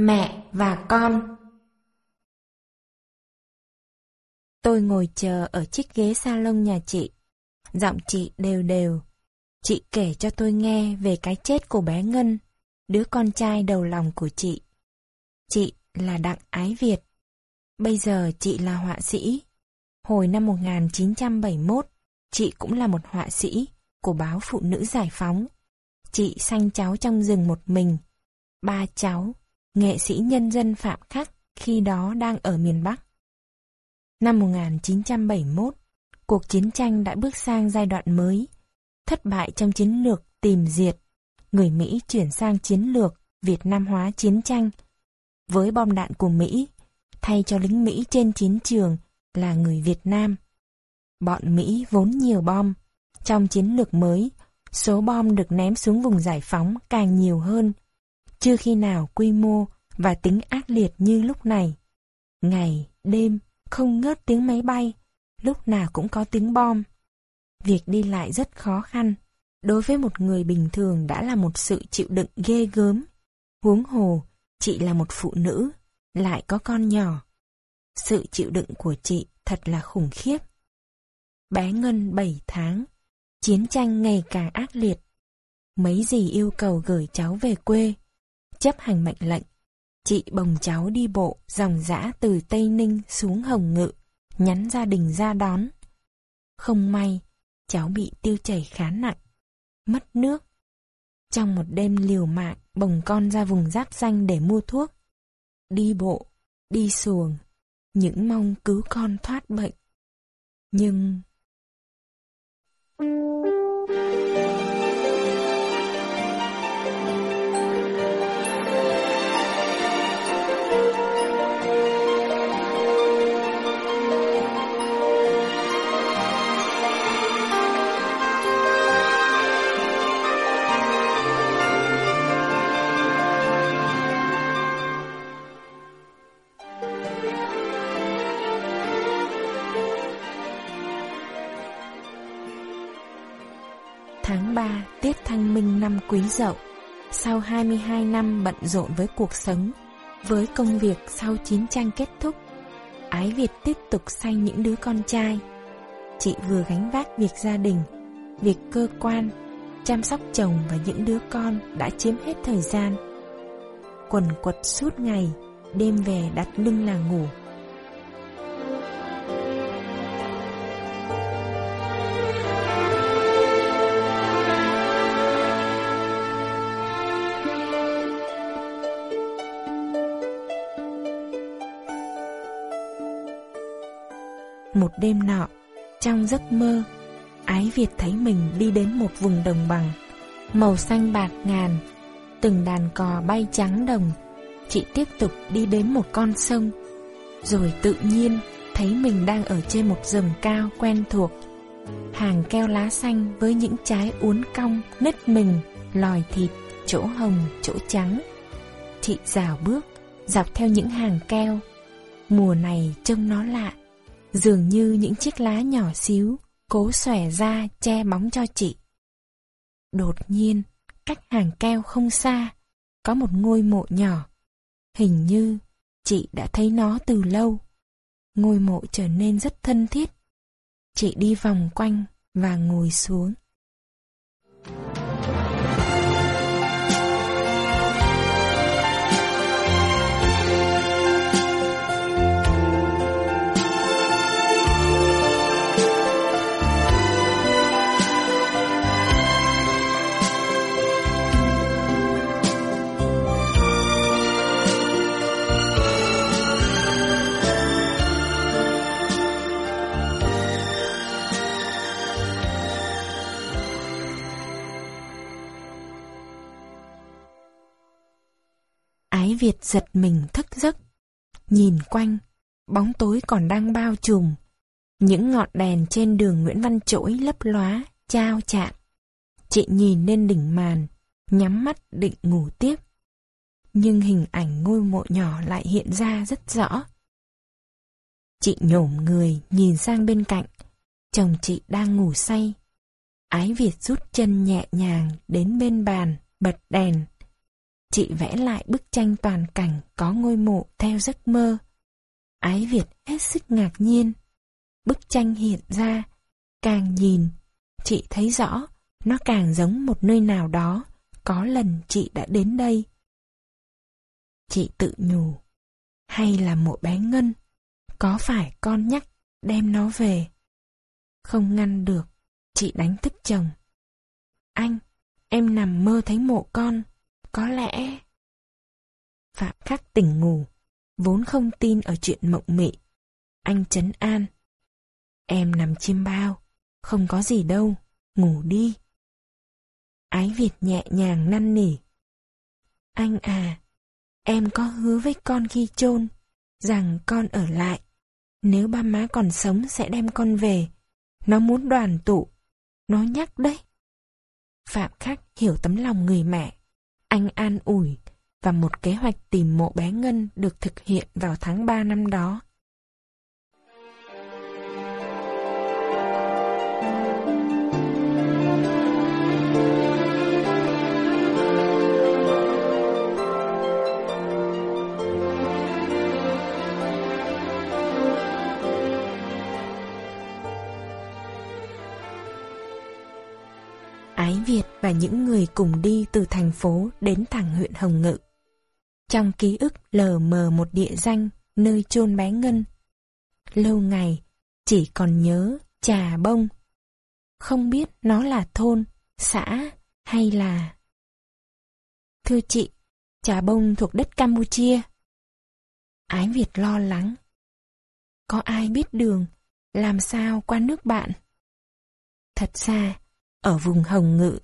Mẹ và con Tôi ngồi chờ ở chiếc ghế salon nhà chị. Giọng chị đều đều. Chị kể cho tôi nghe về cái chết của bé Ngân, đứa con trai đầu lòng của chị. Chị là Đặng Ái Việt. Bây giờ chị là họa sĩ. Hồi năm 1971, chị cũng là một họa sĩ của báo Phụ Nữ Giải Phóng. Chị sanh cháu trong rừng một mình. Ba cháu, nghệ sĩ nhân dân Phạm Khắc khi đó đang ở miền Bắc. Năm 1971, cuộc chiến tranh đã bước sang giai đoạn mới. Thất bại trong chiến lược tìm diệt, người Mỹ chuyển sang chiến lược Việt Nam hóa chiến tranh. Với bom đạn của Mỹ, thay cho lính Mỹ trên chiến trường là người Việt Nam. Bọn Mỹ vốn nhiều bom. Trong chiến lược mới, số bom được ném xuống vùng giải phóng càng nhiều hơn. Chưa khi nào quy mô và tính ác liệt như lúc này. Ngày, đêm, không ngớt tiếng máy bay, lúc nào cũng có tiếng bom. Việc đi lại rất khó khăn, đối với một người bình thường đã là một sự chịu đựng ghê gớm. Huống hồ, chị là một phụ nữ, lại có con nhỏ. Sự chịu đựng của chị thật là khủng khiếp. Bé Ngân 7 tháng, chiến tranh ngày càng ác liệt. Mấy gì yêu cầu gửi cháu về quê, chấp hành mệnh lệnh Chị bồng cháu đi bộ dòng dã từ Tây Ninh xuống Hồng Ngự, nhắn gia đình ra đón. Không may, cháu bị tiêu chảy khá nặng, mất nước. Trong một đêm liều mạng bồng con ra vùng giáp danh để mua thuốc. Đi bộ, đi xuồng, những mong cứu con thoát bệnh. Nhưng Tháng 3, Tiết Thanh Minh năm Quý Dậu, sau 22 năm bận rộn với cuộc sống, với công việc sau chiến tranh kết thúc, Ái Việt tiếp tục sanh những đứa con trai. Chị vừa gánh vác việc gia đình, việc cơ quan, chăm sóc chồng và những đứa con đã chiếm hết thời gian. Quần quật suốt ngày, đêm về đặt lưng là ngủ, Một đêm nọ, trong giấc mơ, Ái Việt thấy mình đi đến một vùng đồng bằng, màu xanh bạc ngàn, từng đàn cò bay trắng đồng. Chị tiếp tục đi đến một con sông, rồi tự nhiên thấy mình đang ở trên một rừng cao quen thuộc. Hàng keo lá xanh với những trái uốn cong, nứt mình, lòi thịt, chỗ hồng, chỗ trắng. Chị rào bước, dọc theo những hàng keo. Mùa này trông nó lạ, Dường như những chiếc lá nhỏ xíu, Cố xòe ra, che bóng cho chị. Đột nhiên, Cách hàng keo không xa, Có một ngôi mộ nhỏ. Hình như chị đã thấy nó từ lâu. Ngôi mộ trở nên rất thân thiết. Chị đi vòng quanh và ngồi xuống. Việt giật mình thức giấc. Nhìn quanh, bóng tối còn đang bao trùm. Những ngọn đèn trên đường Nguyễn Văn Trỗi lấp lóa, trao chạm. Chị nhìn lên đỉnh màn, nhắm mắt định ngủ tiếp. Nhưng hình ảnh ngôi mộ nhỏ lại hiện ra rất rõ. Chị nhổm người nhìn sang bên cạnh, chồng chị đang ngủ say. Ái Việt rút chân nhẹ nhàng đến bên bàn, bật đèn chị vẽ lại bức tranh toàn cảnh có ngôi mộ theo giấc mơ. Ái Việt hết sức ngạc nhiên. Bức tranh hiện ra, càng nhìn, chị thấy rõ, nó càng giống một nơi nào đó, có lần chị đã đến đây. Chị tự nhủ, hay là một bé Ngân, có phải con nhắc đem nó về? Không ngăn được, chị đánh thức chồng. Anh, em nằm mơ thấy mộ con, có lẽ... Phạm khắc tỉnh ngủ, vốn không tin ở chuyện mộng mị. Anh chấn an. Em nằm chim bao, không có gì đâu, ngủ đi. Ái Việt nhẹ nhàng năn nỉ. Anh à, em có hứa với con khi chôn rằng con ở lại. Nếu ba má còn sống sẽ đem con về. Nó muốn đoàn tụ. Nó nhắc đấy. Phạm Khắc hiểu tấm lòng người mẹ. Anh an ủi và một kế hoạch tìm mộ bé Ngân được thực hiện vào tháng 3 năm đó. Ái Việt và những người cùng đi từ thành phố đến thẳng huyện Hồng Ngự. Trong ký ức lờ mờ một địa danh nơi chôn bé Ngân. Lâu ngày, chỉ còn nhớ trà bông. Không biết nó là thôn, xã hay là... Thưa chị, trà bông thuộc đất Campuchia. Ái Việt lo lắng. Có ai biết đường, làm sao qua nước bạn? Thật ra, ở vùng Hồng Ngự,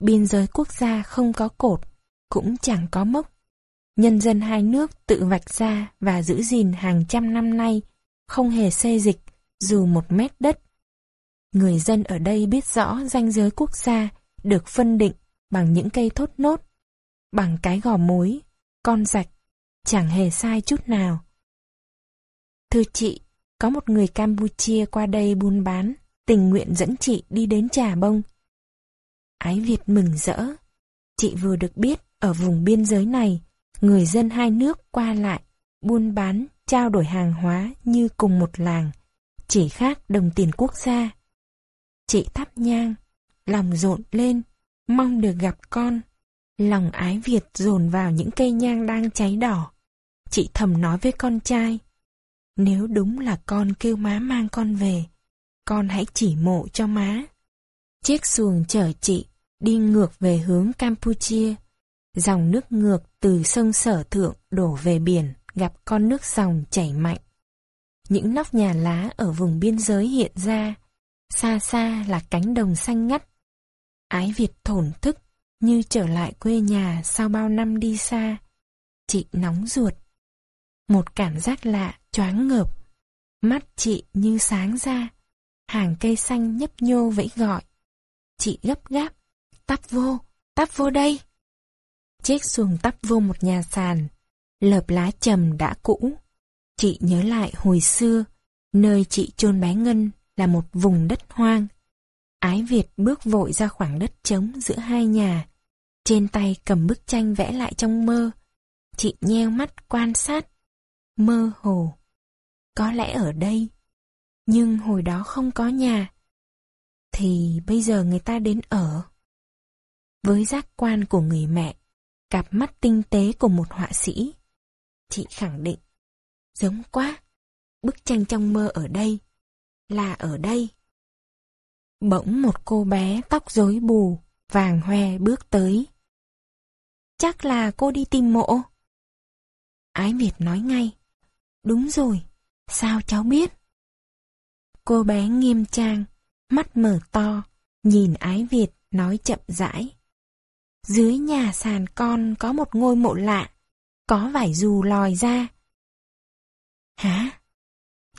biên giới quốc gia không có cột, cũng chẳng có mốc. Nhân dân hai nước tự vạch ra và giữ gìn hàng trăm năm nay, không hề xê dịch dù một mét đất. Người dân ở đây biết rõ ranh giới quốc gia được phân định bằng những cây thốt nốt, bằng cái gò mối, con rạch, chẳng hề sai chút nào. Thưa chị, có một người Campuchia qua đây buôn bán, tình nguyện dẫn chị đi đến Trà Bông. Ái Việt mừng rỡ. Chị vừa được biết ở vùng biên giới này, người dân hai nước qua lại, buôn bán, trao đổi hàng hóa như cùng một làng, chỉ khác đồng tiền quốc gia. Chị thắp nhang, lòng rộn lên, mong được gặp con. Lòng ái Việt dồn vào những cây nhang đang cháy đỏ. Chị thầm nói với con trai, nếu đúng là con kêu má mang con về, con hãy chỉ mộ cho má. Chiếc xuồng chở chị đi ngược về hướng Campuchia. Dòng nước ngược từ sông Sở Thượng đổ về biển gặp con nước dòng chảy mạnh. Những nóc nhà lá ở vùng biên giới hiện ra, xa xa là cánh đồng xanh ngắt. Ái Việt thổn thức như trở lại quê nhà sau bao năm đi xa. Chị nóng ruột. Một cảm giác lạ choáng ngợp. Mắt chị như sáng ra. Hàng cây xanh nhấp nhô vẫy gọi. Chị gấp gáp Tắp vô, tắp vô đây. Chiếc xuồng tắp vô một nhà sàn, lợp lá trầm đã cũ. Chị nhớ lại hồi xưa, nơi chị chôn bé Ngân là một vùng đất hoang. Ái Việt bước vội ra khoảng đất trống giữa hai nhà. Trên tay cầm bức tranh vẽ lại trong mơ. Chị nheo mắt quan sát. Mơ hồ. Có lẽ ở đây. Nhưng hồi đó không có nhà. Thì bây giờ người ta đến ở. Với giác quan của người mẹ, cặp mắt tinh tế của một họa sĩ, chị khẳng định, giống quá, bức tranh trong mơ ở đây, là ở đây. Bỗng một cô bé tóc rối bù, vàng hoe bước tới. Chắc là cô đi tìm mộ. Ái Việt nói ngay. Đúng rồi, sao cháu biết? Cô bé nghiêm trang, mắt mở to, nhìn Ái Việt nói chậm rãi. Dưới nhà sàn con có một ngôi mộ lạ, có vải dù lòi ra. Hả?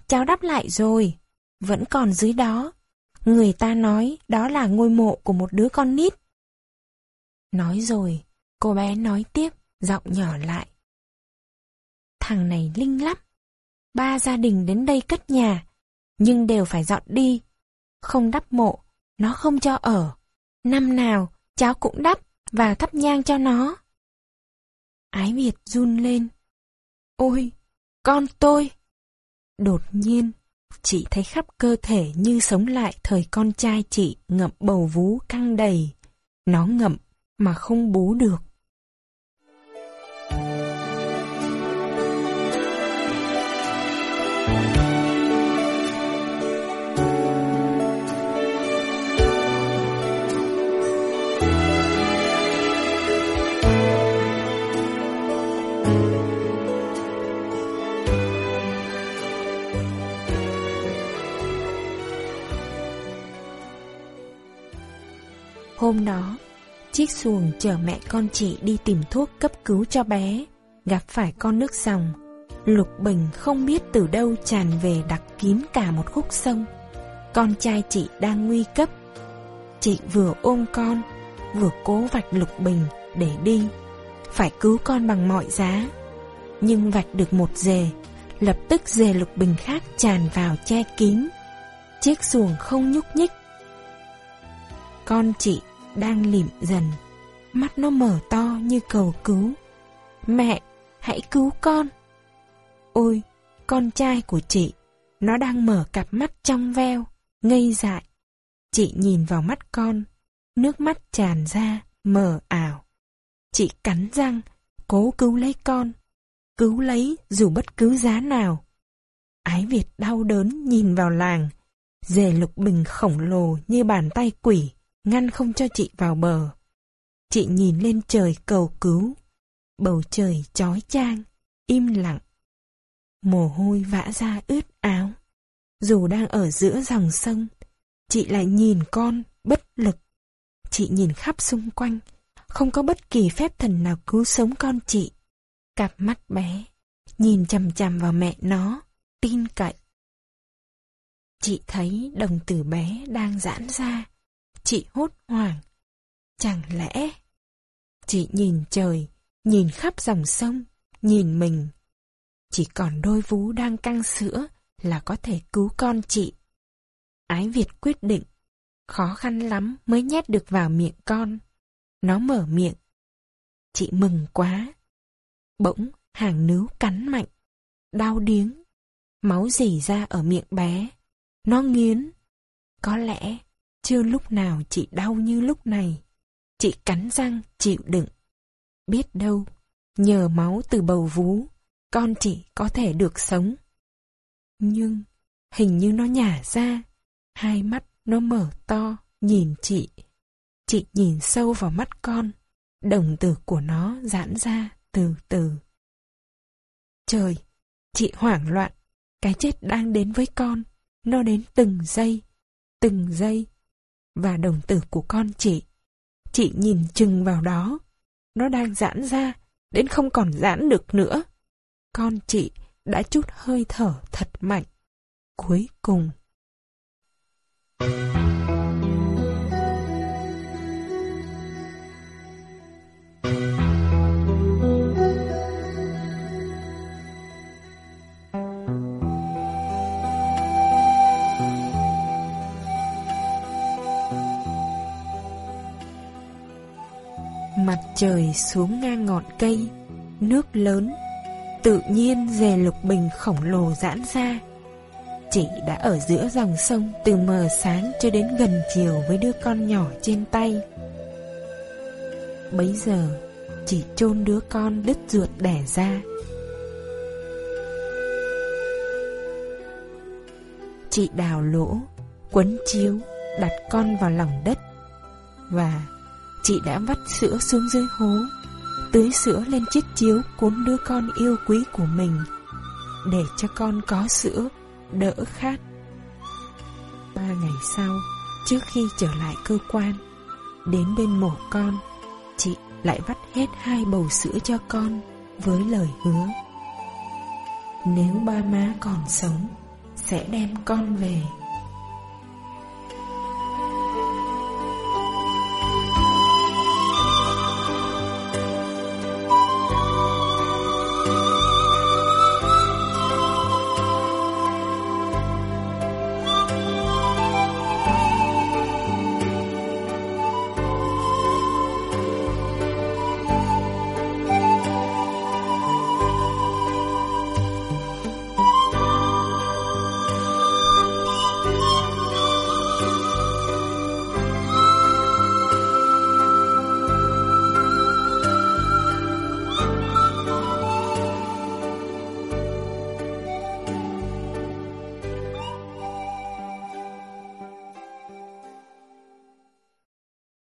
Cháu đắp lại rồi, vẫn còn dưới đó. Người ta nói đó là ngôi mộ của một đứa con nít. Nói rồi, cô bé nói tiếp, giọng nhỏ lại. Thằng này linh lắm. Ba gia đình đến đây cất nhà, nhưng đều phải dọn đi. Không đắp mộ, nó không cho ở. Năm nào, cháu cũng đắp và thắp nhang cho nó. Ái Việt run lên. Ôi, con tôi! Đột nhiên, chị thấy khắp cơ thể như sống lại thời con trai chị ngậm bầu vú căng đầy. Nó ngậm mà không bú được. Hôm đó, chiếc xuồng chở mẹ con chị đi tìm thuốc cấp cứu cho bé, gặp phải con nước dòng. Lục Bình không biết từ đâu tràn về đặc kín cả một khúc sông. Con trai chị đang nguy cấp. Chị vừa ôm con, vừa cố vạch Lục Bình để đi. Phải cứu con bằng mọi giá. Nhưng vạch được một dề, lập tức dề Lục Bình khác tràn vào che kín. Chiếc xuồng không nhúc nhích. Con chị đang lịm dần. Mắt nó mở to như cầu cứu. Mẹ, hãy cứu con. Ôi, con trai của chị, nó đang mở cặp mắt trong veo, ngây dại. Chị nhìn vào mắt con, nước mắt tràn ra, mờ ảo. Chị cắn răng, cố cứu lấy con, cứu lấy dù bất cứ giá nào. Ái Việt đau đớn nhìn vào làng, dề lục bình khổng lồ như bàn tay quỷ, ngăn không cho chị vào bờ. Chị nhìn lên trời cầu cứu, bầu trời chói chang, im lặng. Mồ hôi vã ra ướt áo. Dù đang ở giữa dòng sông, chị lại nhìn con bất lực. Chị nhìn khắp xung quanh, không có bất kỳ phép thần nào cứu sống con chị. Cặp mắt bé, nhìn chằm chằm vào mẹ nó, tin cậy. Chị thấy đồng tử bé đang giãn ra, Chị hốt hoảng. Chẳng lẽ... Chị nhìn trời, nhìn khắp dòng sông, nhìn mình. Chỉ còn đôi vú đang căng sữa là có thể cứu con chị. Ái Việt quyết định, khó khăn lắm mới nhét được vào miệng con. Nó mở miệng. Chị mừng quá. Bỗng hàng nứu cắn mạnh, đau điếng. Máu dì ra ở miệng bé. Nó nghiến. Có lẽ chưa lúc nào chị đau như lúc này. Chị cắn răng, chịu đựng. Biết đâu, nhờ máu từ bầu vú, con chị có thể được sống. Nhưng, hình như nó nhả ra, hai mắt nó mở to, nhìn chị. Chị nhìn sâu vào mắt con, đồng tử của nó giãn ra từ từ. Trời, chị hoảng loạn, cái chết đang đến với con, nó đến từng giây, từng giây và đồng tử của con chị. Chị nhìn chừng vào đó. Nó đang giãn ra, đến không còn giãn được nữa. Con chị đã chút hơi thở thật mạnh. Cuối cùng. Thank you. Trời xuống ngang ngọn cây, Nước lớn, Tự nhiên dè lục bình khổng lồ giãn ra. Chị đã ở giữa dòng sông Từ mờ sáng cho đến gần chiều Với đứa con nhỏ trên tay. Bấy giờ, Chị chôn đứa con đứt ruột đẻ ra. Chị đào lỗ, Quấn chiếu, Đặt con vào lòng đất Và Chị đã vắt sữa xuống dưới hố. Tưới sữa lên chiếc chiếu cuốn đứa con yêu quý của mình, Để cho con có sữa Đỡ khát. Ba ngày sau, Trước khi trở lại cơ quan, Đến bên mổ con, Chị lại vắt hết hai bầu sữa cho con Với lời hứa. Nếu ba má còn sống, Sẽ đem con về.